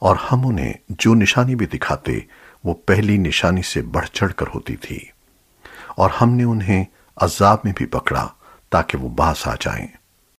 اور ہم انہیں جو نشانی بھی دکھاتے، وہ پہلی نشانی سے بڑھ چڑھ کر ہوتی تھی۔ اور ہم نے انہیں عذاب میں بھی پکڑا تاکہ وہ باس آ جائیں۔